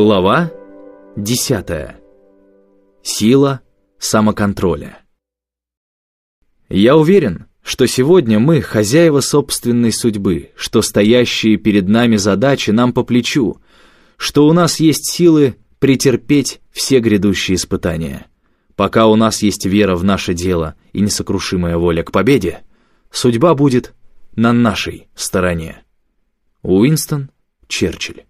Глава 10. Сила самоконтроля. Я уверен, что сегодня мы хозяева собственной судьбы, что стоящие перед нами задачи нам по плечу, что у нас есть силы претерпеть все грядущие испытания. Пока у нас есть вера в наше дело и несокрушимая воля к победе, судьба будет на нашей стороне. Уинстон Черчилль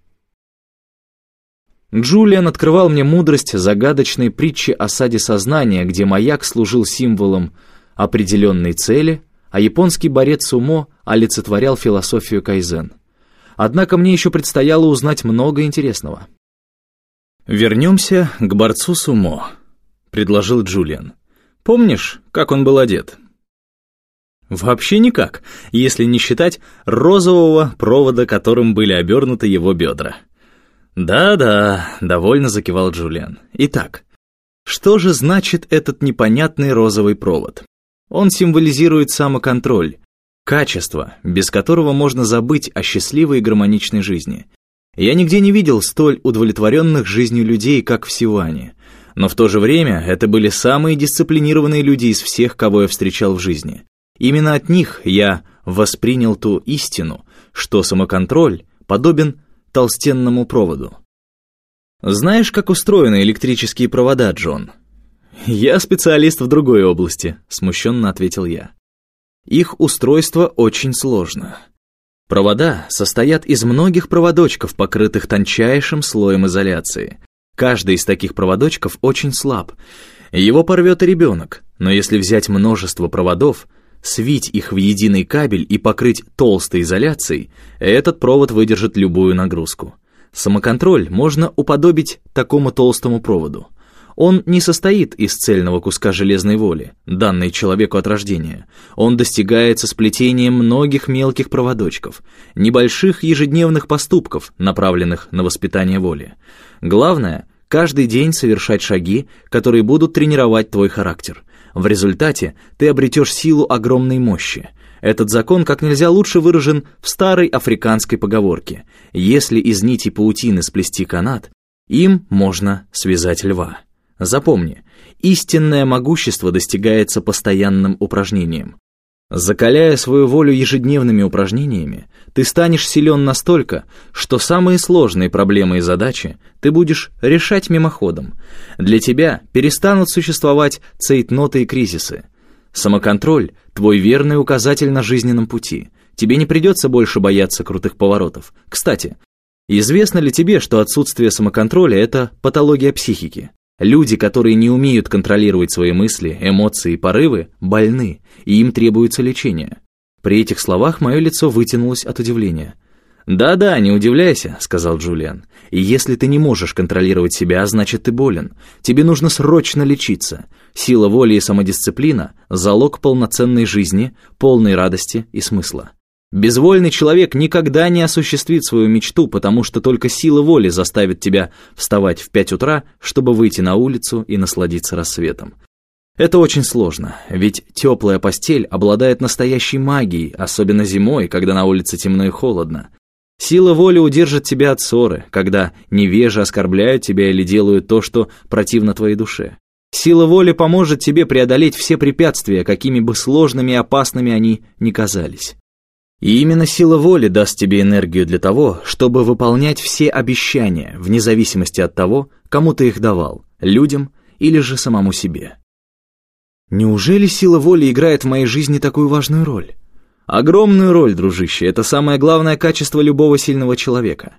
Джулиан открывал мне мудрость загадочной притчи о саде сознания, где маяк служил символом определенной цели, а японский борец сумо олицетворял философию кайзен. Однако мне еще предстояло узнать много интересного. «Вернемся к борцу сумо», — предложил Джулиан. «Помнишь, как он был одет?» Вообще никак, если не считать розового провода, которым были обернуты его бедра. «Да-да», — довольно закивал Джулиан. «Итак, что же значит этот непонятный розовый провод? Он символизирует самоконтроль, качество, без которого можно забыть о счастливой и гармоничной жизни. Я нигде не видел столь удовлетворенных жизнью людей, как в Сиване. Но в то же время это были самые дисциплинированные люди из всех, кого я встречал в жизни. Именно от них я воспринял ту истину, что самоконтроль подобен толстенному проводу. «Знаешь, как устроены электрические провода, Джон?» «Я специалист в другой области», — смущенно ответил я. «Их устройство очень сложно. Провода состоят из многих проводочков, покрытых тончайшим слоем изоляции. Каждый из таких проводочков очень слаб. Его порвет и ребенок, но если взять множество проводов, свить их в единый кабель и покрыть толстой изоляцией, этот провод выдержит любую нагрузку. Самоконтроль можно уподобить такому толстому проводу. Он не состоит из цельного куска железной воли, данной человеку от рождения. Он достигается сплетением многих мелких проводочков, небольших ежедневных поступков, направленных на воспитание воли. Главное — каждый день совершать шаги, которые будут тренировать твой характер. В результате ты обретешь силу огромной мощи. Этот закон как нельзя лучше выражен в старой африканской поговорке «Если из нити паутины сплести канат, им можно связать льва». Запомни, истинное могущество достигается постоянным упражнением. Закаляя свою волю ежедневными упражнениями, ты станешь силен настолько, что самые сложные проблемы и задачи ты будешь решать мимоходом. Для тебя перестанут существовать цейтноты и кризисы. Самоконтроль — твой верный указатель на жизненном пути. Тебе не придется больше бояться крутых поворотов. Кстати, известно ли тебе, что отсутствие самоконтроля — это патология психики? Люди, которые не умеют контролировать свои мысли, эмоции и порывы, больны, и им требуется лечение. При этих словах мое лицо вытянулось от удивления. «Да-да, не удивляйся», — сказал Джулиан. «И если ты не можешь контролировать себя, значит ты болен. Тебе нужно срочно лечиться. Сила воли и самодисциплина — залог полноценной жизни, полной радости и смысла». Безвольный человек никогда не осуществит свою мечту, потому что только сила воли заставит тебя вставать в пять утра, чтобы выйти на улицу и насладиться рассветом. Это очень сложно, ведь теплая постель обладает настоящей магией, особенно зимой, когда на улице темно и холодно. Сила воли удержит тебя от ссоры, когда невежи оскорбляют тебя или делают то, что противно твоей душе. Сила воли поможет тебе преодолеть все препятствия, какими бы сложными и опасными они ни казались. И именно сила воли даст тебе энергию для того, чтобы выполнять все обещания, вне зависимости от того, кому ты их давал, людям или же самому себе. Неужели сила воли играет в моей жизни такую важную роль? Огромную роль, дружище, это самое главное качество любого сильного человека.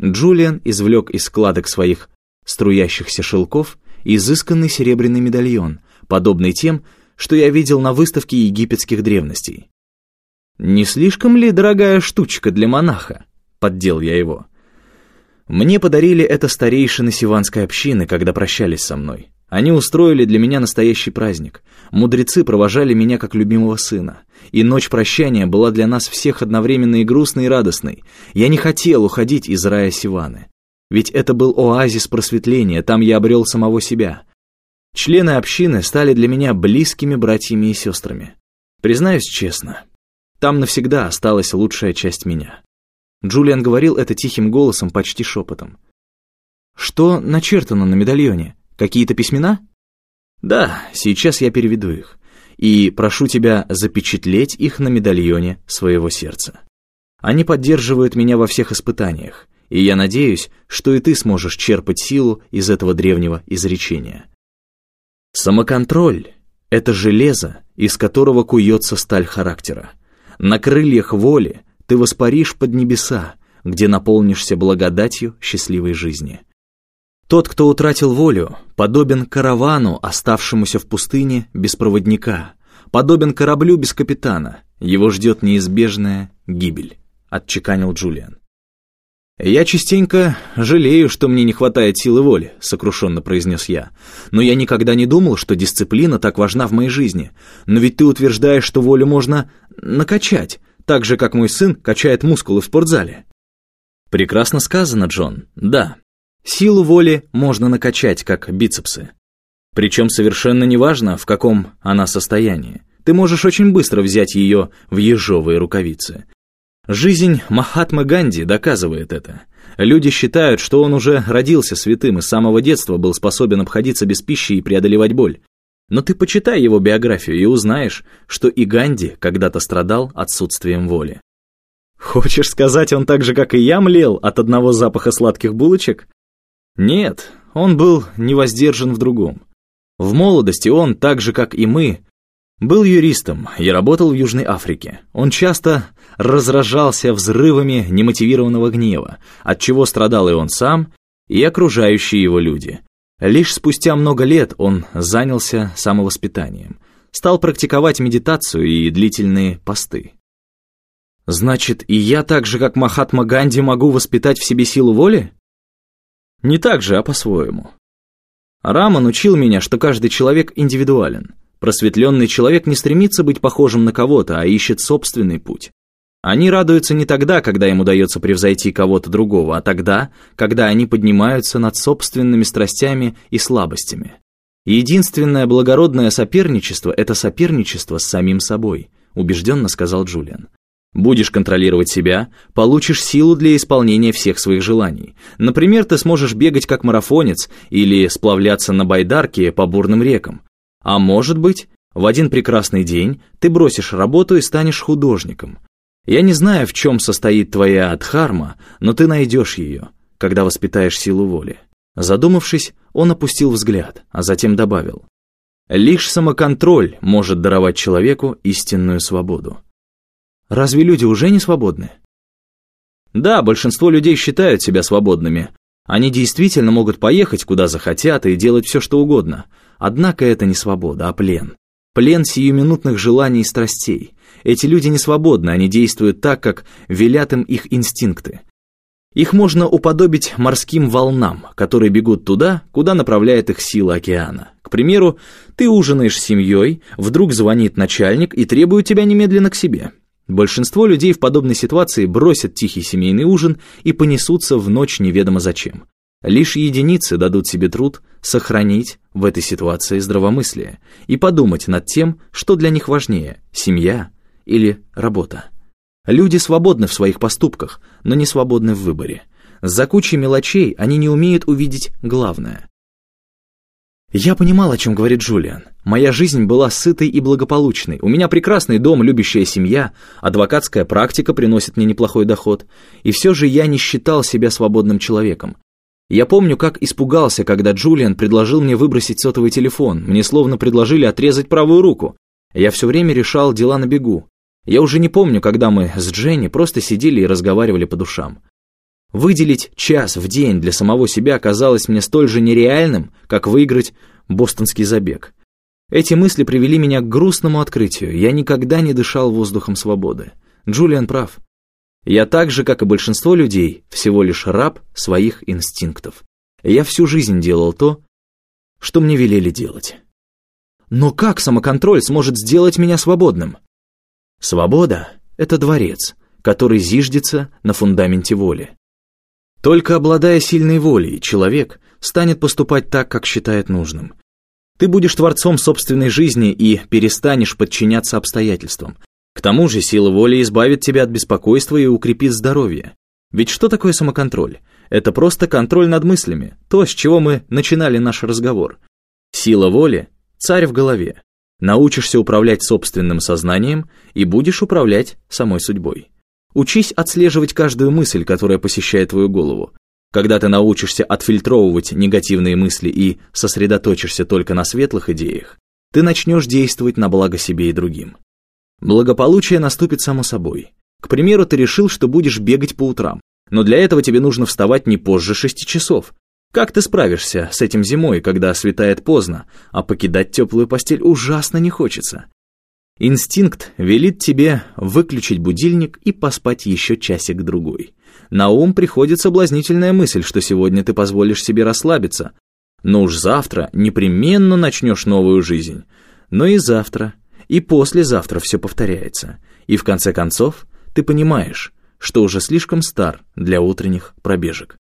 Джулиан извлек из складок своих струящихся шелков изысканный серебряный медальон, подобный тем, что я видел на выставке египетских древностей. «Не слишком ли дорогая штучка для монаха?» — поддел я его. Мне подарили это старейшины сиванской общины, когда прощались со мной. Они устроили для меня настоящий праздник. Мудрецы провожали меня как любимого сына. И ночь прощания была для нас всех одновременно и грустной, и радостной. Я не хотел уходить из рая Сиваны. Ведь это был оазис просветления, там я обрел самого себя. Члены общины стали для меня близкими братьями и сестрами. Признаюсь честно, там навсегда осталась лучшая часть меня. Джулиан говорил это тихим голосом, почти шепотом. Что начертано на медальоне? Какие-то письмена? Да, сейчас я переведу их. И прошу тебя запечатлеть их на медальоне своего сердца. Они поддерживают меня во всех испытаниях, и я надеюсь, что и ты сможешь черпать силу из этого древнего изречения. Самоконтроль — это железо, из которого куется сталь характера. На крыльях воли ты воспаришь под небеса, где наполнишься благодатью счастливой жизни. Тот, кто утратил волю, подобен каравану, оставшемуся в пустыне без проводника, подобен кораблю без капитана, его ждет неизбежная гибель, отчеканил Джулиан. «Я частенько жалею, что мне не хватает силы воли», — сокрушенно произнес я. «Но я никогда не думал, что дисциплина так важна в моей жизни. Но ведь ты утверждаешь, что волю можно накачать, так же, как мой сын качает мускулы в спортзале». «Прекрасно сказано, Джон, да. Силу воли можно накачать, как бицепсы. Причем совершенно неважно, в каком она состоянии. Ты можешь очень быстро взять ее в ежовые рукавицы. Жизнь Махатмы Ганди доказывает это. Люди считают, что он уже родился святым и с самого детства был способен обходиться без пищи и преодолевать боль. Но ты почитай его биографию и узнаешь, что и Ганди когда-то страдал отсутствием воли. Хочешь сказать, он так же, как и я, млел от одного запаха сладких булочек? Нет, он был невоздержан в другом. В молодости он, так же, как и мы, был юристом и работал в Южной Африке. Он часто разражался взрывами немотивированного гнева, от чего страдал и он сам, и окружающие его люди. Лишь спустя много лет он занялся самовоспитанием, стал практиковать медитацию и длительные посты. Значит, и я так же, как Махатма Ганди, могу воспитать в себе силу воли? Не так же, а по-своему. Раман учил меня, что каждый человек индивидуален. Просветленный человек не стремится быть похожим на кого-то, а ищет собственный путь. Они радуются не тогда, когда им удается превзойти кого-то другого, а тогда, когда они поднимаются над собственными страстями и слабостями. Единственное благородное соперничество – это соперничество с самим собой, убежденно сказал Джулиан. Будешь контролировать себя, получишь силу для исполнения всех своих желаний. Например, ты сможешь бегать как марафонец или сплавляться на байдарке по бурным рекам. А может быть, в один прекрасный день ты бросишь работу и станешь художником. Я не знаю, в чем состоит твоя адхарма, но ты найдешь ее, когда воспитаешь силу воли. Задумавшись, он опустил взгляд, а затем добавил. Лишь самоконтроль может даровать человеку истинную свободу. Разве люди уже не свободны? Да, большинство людей считают себя свободными. Они действительно могут поехать куда захотят и делать все, что угодно – Однако это не свобода, а плен. Плен сиюминутных желаний и страстей. Эти люди не свободны, они действуют так, как велят им их инстинкты. Их можно уподобить морским волнам, которые бегут туда, куда направляет их сила океана. К примеру, ты ужинаешь с семьей, вдруг звонит начальник и требует тебя немедленно к себе. Большинство людей в подобной ситуации бросят тихий семейный ужин и понесутся в ночь неведомо зачем. Лишь единицы дадут себе труд сохранить в этой ситуации здравомыслие и подумать над тем, что для них важнее – семья или работа. Люди свободны в своих поступках, но не свободны в выборе. За кучей мелочей они не умеют увидеть главное. Я понимал, о чем говорит Джулиан. Моя жизнь была сытой и благополучной. У меня прекрасный дом, любящая семья, адвокатская практика приносит мне неплохой доход. И все же я не считал себя свободным человеком. Я помню, как испугался, когда Джулиан предложил мне выбросить сотовый телефон. Мне словно предложили отрезать правую руку. Я все время решал дела на бегу. Я уже не помню, когда мы с Дженни просто сидели и разговаривали по душам. Выделить час в день для самого себя казалось мне столь же нереальным, как выиграть бостонский забег. Эти мысли привели меня к грустному открытию. Я никогда не дышал воздухом свободы. Джулиан прав. Я так же, как и большинство людей, всего лишь раб своих инстинктов. Я всю жизнь делал то, что мне велели делать. Но как самоконтроль сможет сделать меня свободным? Свобода — это дворец, который зиждется на фундаменте воли. Только обладая сильной волей, человек станет поступать так, как считает нужным. Ты будешь творцом собственной жизни и перестанешь подчиняться обстоятельствам, к тому же сила воли избавит тебя от беспокойства и укрепит здоровье. Ведь что такое самоконтроль? Это просто контроль над мыслями, то, с чего мы начинали наш разговор. Сила воли – царь в голове. Научишься управлять собственным сознанием и будешь управлять самой судьбой. Учись отслеживать каждую мысль, которая посещает твою голову. Когда ты научишься отфильтровывать негативные мысли и сосредоточишься только на светлых идеях, ты начнешь действовать на благо себе и другим. Благополучие наступит само собой. К примеру, ты решил, что будешь бегать по утрам, но для этого тебе нужно вставать не позже шести часов. Как ты справишься с этим зимой, когда светает поздно, а покидать теплую постель ужасно не хочется? Инстинкт велит тебе выключить будильник и поспать еще часик-другой. На ум приходит соблазнительная мысль, что сегодня ты позволишь себе расслабиться, но уж завтра непременно начнешь новую жизнь. Но и завтра, и послезавтра все повторяется. И в конце концов ты понимаешь, что уже слишком стар для утренних пробежек.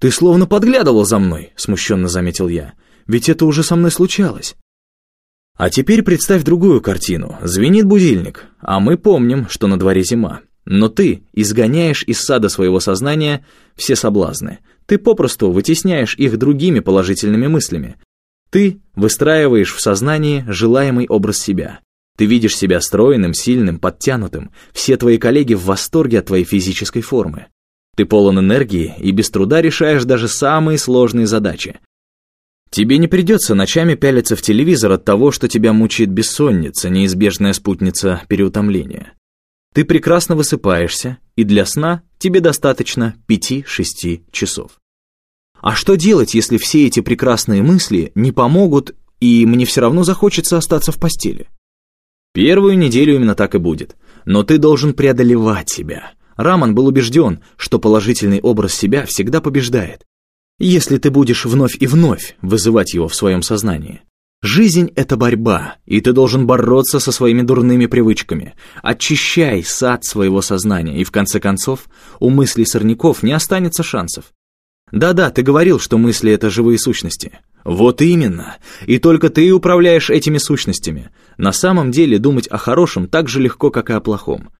«Ты словно подглядывал за мной», — смущенно заметил я. «Ведь это уже со мной случалось». А теперь представь другую картину. Звенит будильник, а мы помним, что на дворе зима. Но ты изгоняешь из сада своего сознания все соблазны. Ты попросту вытесняешь их другими положительными мыслями. Ты выстраиваешь в сознании желаемый образ себя. Ты видишь себя стройным, сильным, подтянутым. Все твои коллеги в восторге от твоей физической формы. Ты полон энергии и без труда решаешь даже самые сложные задачи. Тебе не придется ночами пялиться в телевизор от того, что тебя мучает бессонница, неизбежная спутница переутомления. Ты прекрасно высыпаешься, и для сна тебе достаточно 5-6 часов. А что делать, если все эти прекрасные мысли не помогут, и мне все равно захочется остаться в постели? Первую неделю именно так и будет. Но ты должен преодолевать себя. Раман был убежден, что положительный образ себя всегда побеждает если ты будешь вновь и вновь вызывать его в своем сознании. Жизнь — это борьба, и ты должен бороться со своими дурными привычками. Очищай сад своего сознания, и в конце концов у мыслей сорняков не останется шансов. Да-да, ты говорил, что мысли — это живые сущности. Вот именно. И только ты управляешь этими сущностями. На самом деле думать о хорошем так же легко, как и о плохом.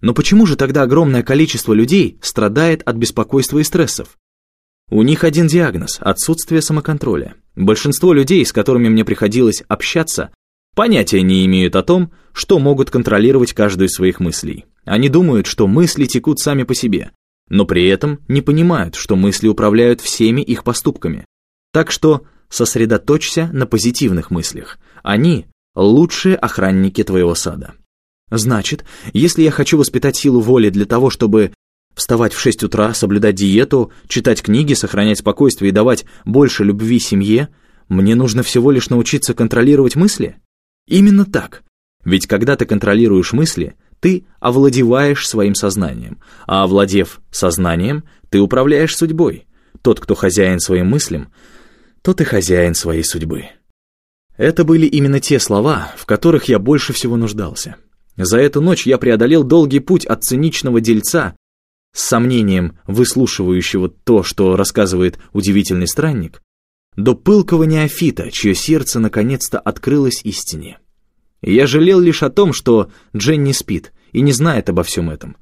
Но почему же тогда огромное количество людей страдает от беспокойства и стрессов? У них один диагноз – отсутствие самоконтроля. Большинство людей, с которыми мне приходилось общаться, понятия не имеют о том, что могут контролировать каждую из своих мыслей. Они думают, что мысли текут сами по себе, но при этом не понимают, что мысли управляют всеми их поступками. Так что сосредоточься на позитивных мыслях. Они – лучшие охранники твоего сада. Значит, если я хочу воспитать силу воли для того, чтобы Вставать в 6 утра, соблюдать диету, читать книги, сохранять спокойствие и давать больше любви семье, мне нужно всего лишь научиться контролировать мысли? Именно так. Ведь когда ты контролируешь мысли, ты овладеваешь своим сознанием, а овладев сознанием, ты управляешь судьбой. Тот, кто хозяин своим мыслям, тот и хозяин своей судьбы. Это были именно те слова, в которых я больше всего нуждался. За эту ночь я преодолел долгий путь от циничного дельца с сомнением выслушивающего то, что рассказывает удивительный странник, до пылкого неофита, чье сердце наконец-то открылось истине. Я жалел лишь о том, что Дженни спит и не знает обо всем этом.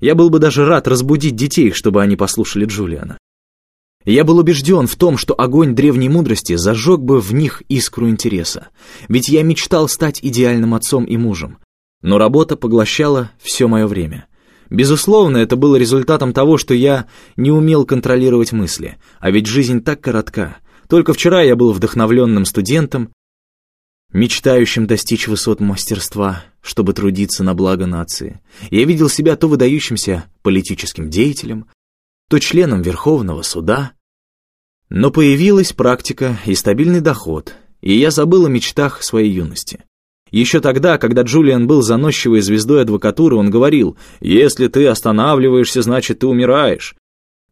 Я был бы даже рад разбудить детей, чтобы они послушали Джулиана. Я был убежден в том, что огонь древней мудрости зажег бы в них искру интереса, ведь я мечтал стать идеальным отцом и мужем. Но работа поглощала все мое время — Безусловно, это было результатом того, что я не умел контролировать мысли, а ведь жизнь так коротка. Только вчера я был вдохновленным студентом, мечтающим достичь высот мастерства, чтобы трудиться на благо нации. Я видел себя то выдающимся политическим деятелем, то членом Верховного суда. Но появилась практика и стабильный доход, и я забыл о мечтах своей юности. Еще тогда, когда Джулиан был заносчивой звездой адвокатуры, он говорил, «Если ты останавливаешься, значит, ты умираешь».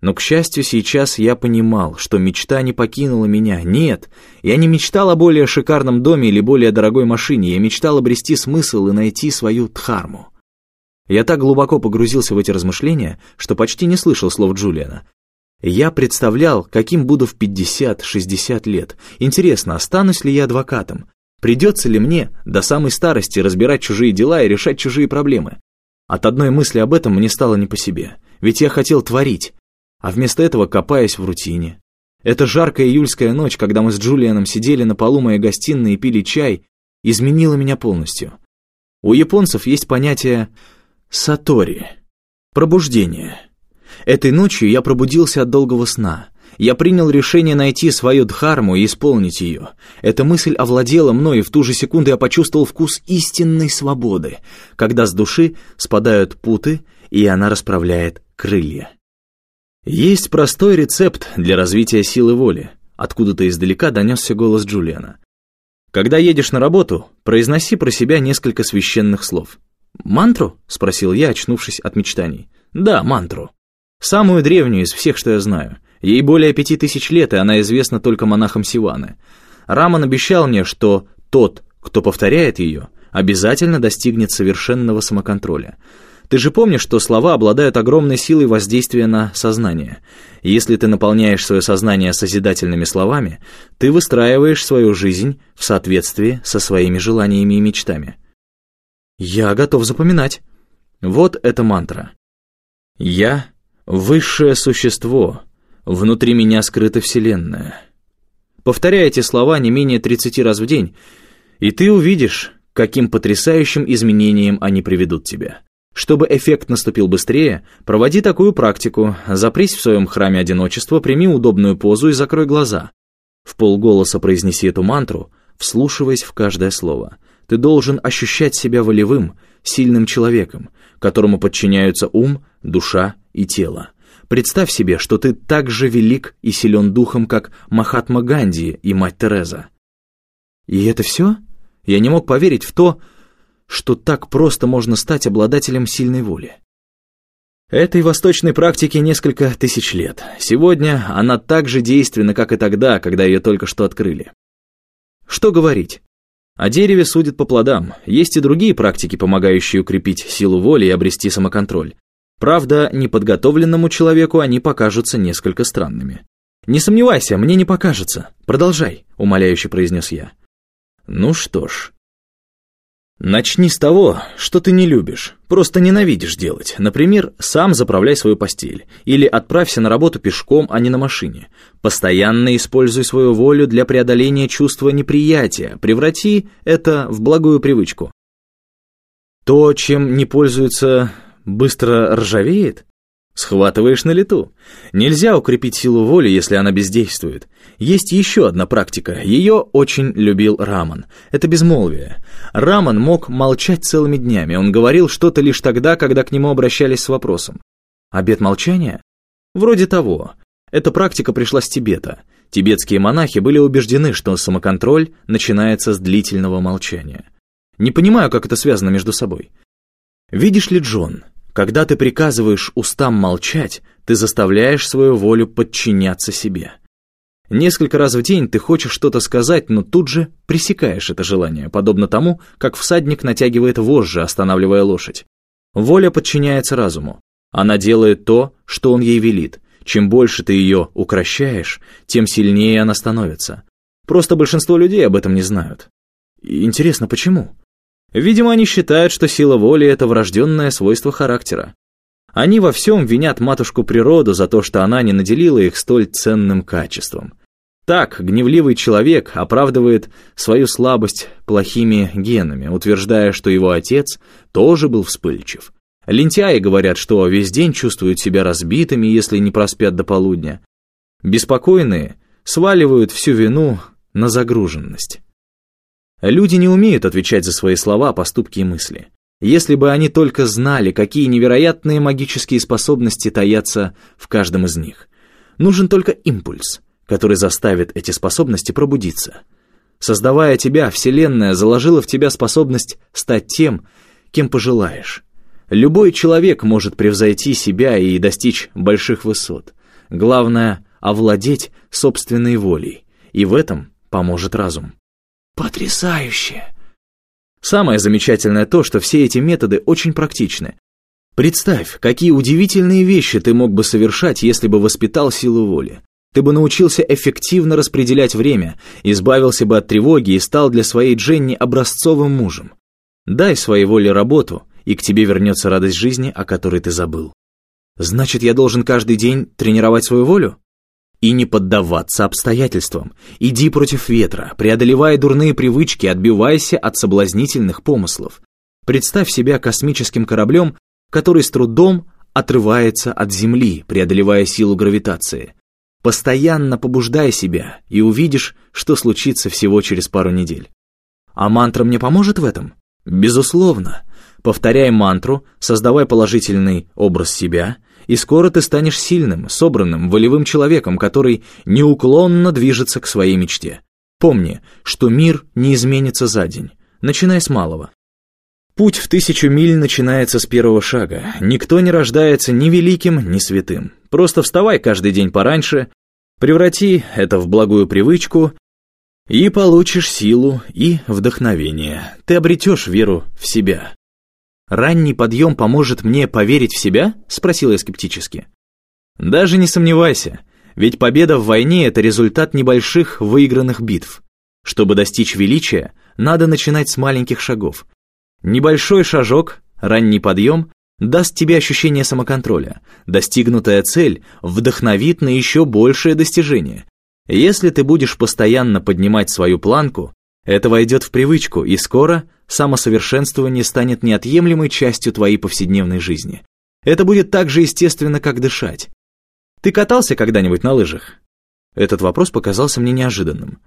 Но, к счастью, сейчас я понимал, что мечта не покинула меня. Нет, я не мечтал о более шикарном доме или более дорогой машине, я мечтал обрести смысл и найти свою дхарму. Я так глубоко погрузился в эти размышления, что почти не слышал слов Джулиана. Я представлял, каким буду в 50-60 лет. Интересно, останусь ли я адвокатом? Придется ли мне до самой старости разбирать чужие дела и решать чужие проблемы? От одной мысли об этом мне стало не по себе, ведь я хотел творить. А вместо этого копаясь в рутине. Эта жаркая июльская ночь, когда мы с Джулианом сидели на полу моей гостиной и пили чай, изменила меня полностью. У японцев есть понятие «сатори» — пробуждение. Этой ночью я пробудился от долгого сна. Я принял решение найти свою дхарму и исполнить ее. Эта мысль овладела мной, и в ту же секунду я почувствовал вкус истинной свободы, когда с души спадают путы, и она расправляет крылья. Есть простой рецепт для развития силы воли. Откуда-то издалека донесся голос Джулиана. Когда едешь на работу, произноси про себя несколько священных слов. «Мантру?» — спросил я, очнувшись от мечтаний. «Да, мантру. Самую древнюю из всех, что я знаю. Ей более пяти тысяч лет, и она известна только монахам Сиваны. Раман обещал мне, что тот, кто повторяет ее, обязательно достигнет совершенного самоконтроля. Ты же помнишь, что слова обладают огромной силой воздействия на сознание. Если ты наполняешь свое сознание созидательными словами, ты выстраиваешь свою жизнь в соответствии со своими желаниями и мечтами. Я готов запоминать. Вот эта мантра. Я — высшее существо, внутри меня скрыта Вселенная. Повторяй эти слова не менее 30 раз в день, и ты увидишь, каким потрясающим изменением они приведут тебя. Чтобы эффект наступил быстрее, проводи такую практику, запрись в своем храме одиночества, прими удобную позу и закрой глаза. В полголоса произнеси эту мантру, вслушиваясь в каждое слово. Ты должен ощущать себя волевым, сильным человеком, которому подчиняются ум, душа и тело. Представь себе, что ты так же велик и силен духом, как Махатма Ганди и мать Тереза. И это все? Я не мог поверить в то, что так просто можно стать обладателем сильной воли. Этой восточной практике несколько тысяч лет. Сегодня она так же действенна, как и тогда, когда ее только что открыли. Что говорить? О дереве судят по плодам. Есть и другие практики, помогающие укрепить силу воли и обрести самоконтроль. Правда, неподготовленному человеку они покажутся несколько странными. «Не сомневайся, мне не покажется. Продолжай», — умоляюще произнес я. «Ну что ж, Начни с того, что ты не любишь, просто ненавидишь делать. Например, сам заправляй свою постель. Или отправься на работу пешком, а не на машине. Постоянно используй свою волю для преодоления чувства неприятия. Преврати это в благую привычку. То, чем не пользуются, быстро ржавеет? Схватываешь на лету. Нельзя укрепить силу воли, если она бездействует. Есть еще одна практика, ее очень любил Раман. Это безмолвие. Раман мог молчать целыми днями, он говорил что-то лишь тогда, когда к нему обращались с вопросом. Обет молчания? Вроде того. Эта практика пришла с Тибета. Тибетские монахи были убеждены, что самоконтроль начинается с длительного молчания. Не понимаю, как это связано между собой. Видишь ли, Джон, когда ты приказываешь устам молчать, ты заставляешь свою волю подчиняться себе. Несколько раз в день ты хочешь что-то сказать, но тут же пресекаешь это желание, подобно тому, как всадник натягивает вожжи, останавливая лошадь. Воля подчиняется разуму. Она делает то, что он ей велит. Чем больше ты ее укращаешь, тем сильнее она становится. Просто большинство людей об этом не знают. Интересно, почему? Видимо, они считают, что сила воли — это врожденное свойство характера. Они во всем винят матушку природу за то, что она не наделила их столь ценным качеством. Так, гневливый человек оправдывает свою слабость плохими генами, утверждая, что его отец тоже был вспыльчив. Лентяи говорят, что весь день чувствуют себя разбитыми, если не проспят до полудня. Беспокойные сваливают всю вину на загруженность. Люди не умеют отвечать за свои слова, поступки и мысли. Если бы они только знали, какие невероятные магические способности таятся в каждом из них. Нужен только импульс, который заставит эти способности пробудиться. Создавая тебя, Вселенная заложила в тебя способность стать тем, кем пожелаешь. Любой человек может превзойти себя и достичь больших высот. Главное — овладеть собственной волей, и в этом поможет разум. Потрясающе! Самое замечательное то, что все эти методы очень практичны. Представь, какие удивительные вещи ты мог бы совершать, если бы воспитал силу воли. Ты бы научился эффективно распределять время, избавился бы от тревоги и стал для своей Дженни образцовым мужем. Дай своей воле работу, и к тебе вернется радость жизни, о которой ты забыл. Значит, я должен каждый день тренировать свою волю? И не поддаваться обстоятельствам. Иди против ветра, преодолевая дурные привычки, отбивайся от соблазнительных помыслов. Представь себя космическим кораблем, который с трудом отрывается от Земли, преодолевая силу гравитации. Постоянно побуждай себя, и увидишь, что случится всего через пару недель. А мантра мне поможет в этом? Безусловно. Повторяй мантру, создавай положительный образ себя, и скоро ты станешь сильным, собранным, волевым человеком, который неуклонно движется к своей мечте. Помни, что мир не изменится за день. Начинай с малого. Путь в тысячу миль начинается с первого шага. Никто не рождается ни великим, ни святым. Просто вставай каждый день пораньше, преврати это в благую привычку и получишь силу и вдохновение. Ты обретешь веру в себя. «Ранний подъем поможет мне поверить в себя?» — спросил я скептически. «Даже не сомневайся, ведь победа в войне — это результат небольших выигранных битв. Чтобы достичь величия, надо начинать с маленьких шагов. Небольшой шажок, ранний подъем, даст тебе ощущение самоконтроля. Достигнутая цель вдохновит на еще большее достижение. Если ты будешь постоянно поднимать свою планку, это войдет в привычку, и скоро самосовершенствование станет неотъемлемой частью твоей повседневной жизни. Это будет так же естественно, как дышать. Ты катался когда-нибудь на лыжах? Этот вопрос показался мне неожиданным.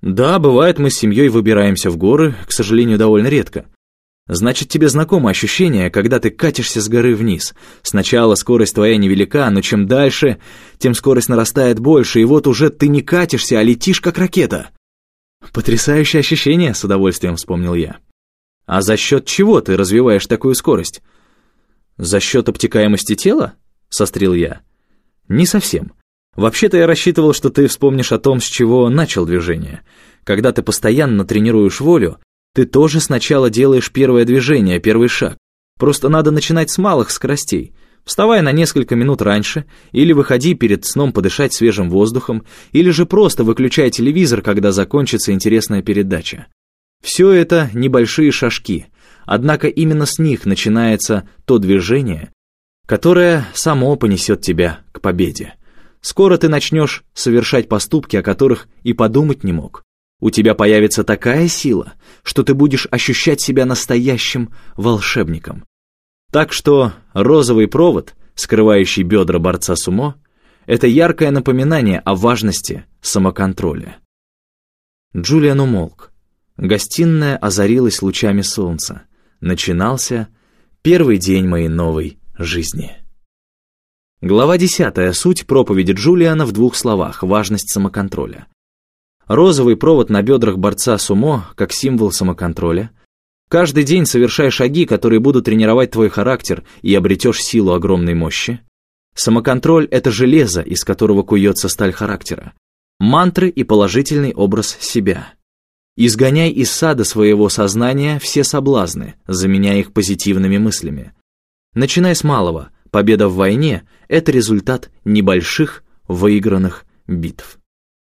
Да, бывает, мы с семьей выбираемся в горы, к сожалению, довольно редко. Значит, тебе знакомо ощущение, когда ты катишься с горы вниз. Сначала скорость твоя невелика, но чем дальше, тем скорость нарастает больше, и вот уже ты не катишься, а летишь как ракета. Потрясающее ощущение, с удовольствием вспомнил я. А за счет чего ты развиваешь такую скорость? За счет обтекаемости тела? Сострил я. Не совсем. Вообще-то я рассчитывал, что ты вспомнишь о том, с чего начал движение. Когда ты постоянно тренируешь волю, ты тоже сначала делаешь первое движение, первый шаг. Просто надо начинать с малых скоростей. Вставай на несколько минут раньше, или выходи перед сном подышать свежим воздухом, или же просто выключай телевизор, когда закончится интересная передача. Все это небольшие шажки, однако именно с них начинается то движение, которое само понесет тебя к победе. Скоро ты начнешь совершать поступки, о которых и подумать не мог. У тебя появится такая сила, что ты будешь ощущать себя настоящим волшебником. Так что розовый провод, скрывающий бедра борца сумо, это яркое напоминание о важности самоконтроля. Джулиан умолк. Гостиная озарилась лучами солнца. Начинался первый день моей новой жизни. Глава 10. Суть проповеди Джулиана в двух словах. Важность самоконтроля. Розовый провод на бедрах борца сумо, как символ самоконтроля – Каждый день совершай шаги, которые будут тренировать твой характер, и обретешь силу огромной мощи. Самоконтроль — это железо, из которого куется сталь характера. Мантры и положительный образ себя. Изгоняй из сада своего сознания все соблазны, заменяя их позитивными мыслями. Начинай с малого. Победа в войне — это результат небольших выигранных битв.